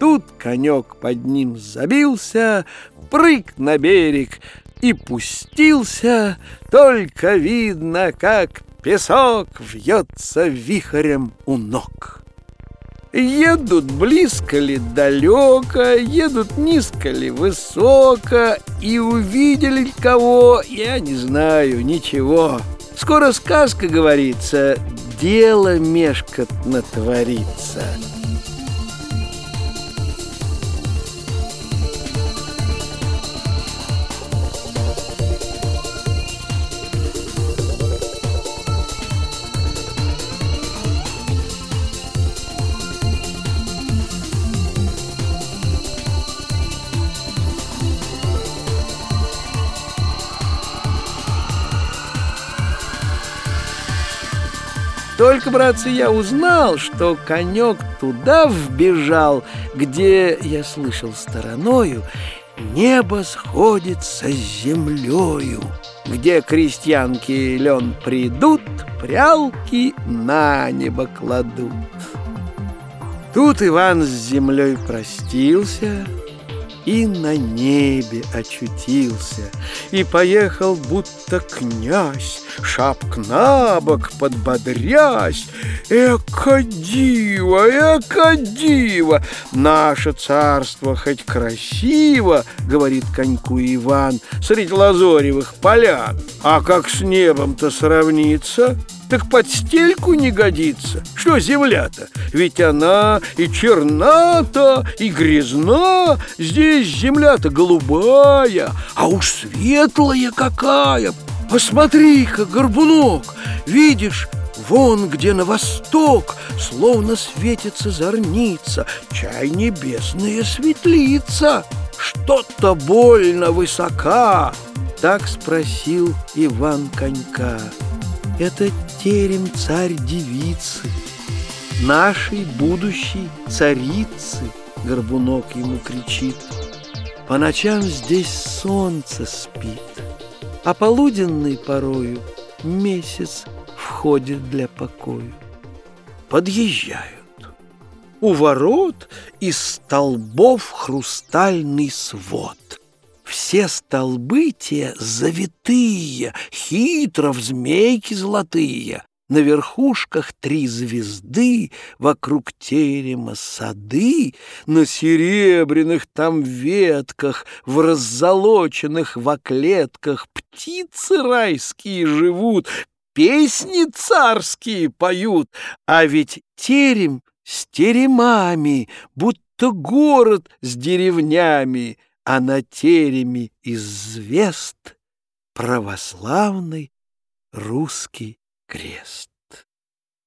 Тут конек под ним забился, прыг на берег и пустился, только видно, как песок вьется вихрем у ног. Едут близко ли далеко, едут низко ли высоко, и увидели кого, я не знаю, ничего. Скоро сказка говорится, дело мешкотно творится. Только, братцы, я узнал, что конек туда вбежал, где, я слышал стороною, небо сходится с землею, где крестьянки лен придут, прялки на небо кладут. Тут Иван с землей простился, и на небе очутился, и поехал будто князь, шапк на бок подбодрясь. Эка диво, эка диво, наше царство хоть красиво, говорит коньку Иван, среди лазоревых полян, а как с небом-то сравнится? Так под стельку не годится. Что земля-то? Ведь она и черна-то, и грязна. Здесь земля-то голубая, а уж светлая какая. Посмотри-ка, горбунок, видишь, Вон, где на восток, словно светится зорница, Чай небесная светлица, что-то больно высока. Так спросил Иван Конька. Это терем царь-девицы, Нашей будущей царицы, Горбунок ему кричит. По ночам здесь солнце спит, А полуденной порою Месяц входит для покою. Подъезжают. У ворот из столбов хрустальный свод. Все столбы те завитые, хитро в змейки золотые. На верхушках три звезды, вокруг терема сады, На серебряных там ветках, в раззолоченных воклетках Птицы райские живут, песни царские поют, А ведь терем с теремами, будто город с деревнями — а на тереме из звезд православный русский крест.